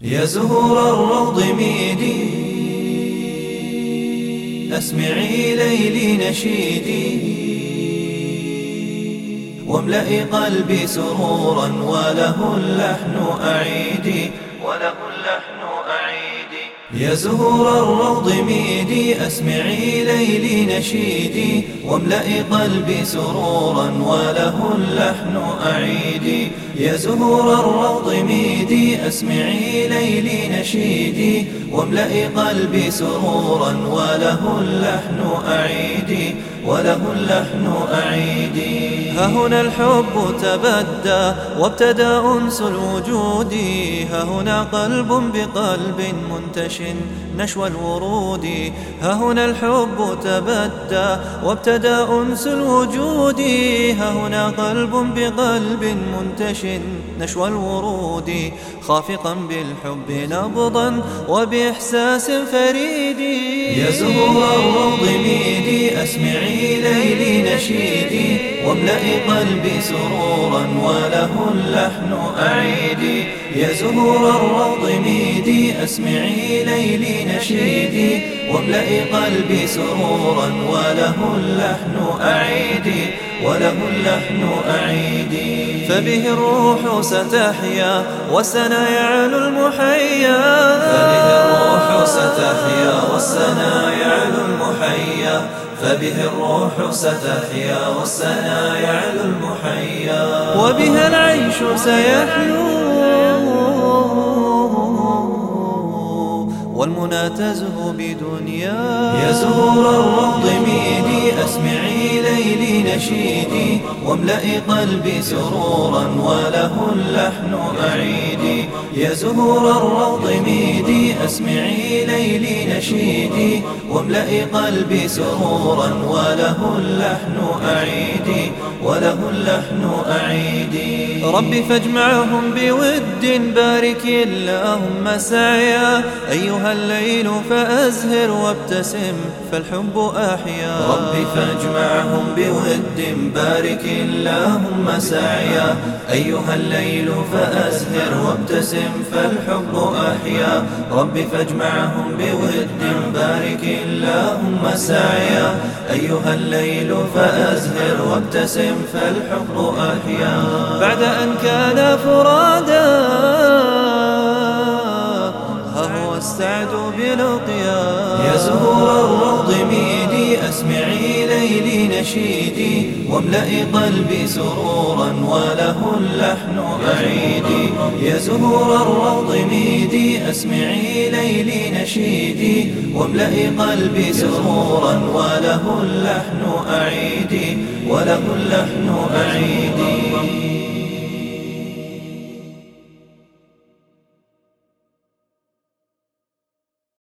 يا زهور الروض ميدي أسمعي ليلي نشيدي. واملئي قلبي سرورا وله اللحن أعيدي وله اللحن يا زهور الروض ميدي أسمعي ليلي نشيدي واملئي قلبي سرورا وله اللحن أعيدي. يا زهور الروض ميدي أسمعي ليلي نشيدي واملئي قلبي سرورا وله اللحن أعيدي. وله اللحن أعيدي. ها هنا الحب تبدى وابتدى أنس الوجود. ها هنا قلب بقلب منتش نشوى الورود. ها هنا الحب تبدى وابتدى أنس الوجود. ها هنا قلب بقلب منتش نشوى الورود. خافقا بالحب نبضا وبإحساس فريد. يا زهور الروض ميدي أسمعي ليلي. نشيدي واملئي قلبي سرورا وله اللحن أعيدي يا زهور الروض ميدي أسمعي ليلي نشيدي واملئي قلبي سرورا وله اللحن أعيدي وله اللحن أعيدي فبه الروح ستحيا والسنا يعلو المحيا. فبه الروح ستحيا فبه الروح ستحيا والسنا يعلو المحيا. وبها العيش سيحلو والمنى تزهو بدنيا. يا زهور الروض ميدي أسمعي ليلي نشيدي. واملئي قلبي سرورا وله اللحن أعيدي يا زهور الروض ميدي أسمعي ليلي نشيدي. واملئي قلبي سرورا وله اللحن أعيدي وله اللحن أعيدي ربي فاجمعهم بود بارك اللهم سعيا. أيها الليل فأزهر وابتسم فالحب أحيا. ربي فاجمعهم بود بارك اللهم سعيا. أيها الليل فأزهر وابتسم فالحب أحيا. ربي فاجمعهم بود بارك اللهم سعيا. أيها الليل فأزهر وابتسم فالحب أحيا. بعد أن كان فرادا السعد بلقيا يا زهور الروض ميدي أسمعي ليلي نشيدي. واملئي قلبي سرورا وله اللحن أعيدي. يا زهور الروض ميدي أسمعي ليلي نشيدي. واملئي قلبي سرورا وله اللحن أعيدي. وله اللحن أعيدي.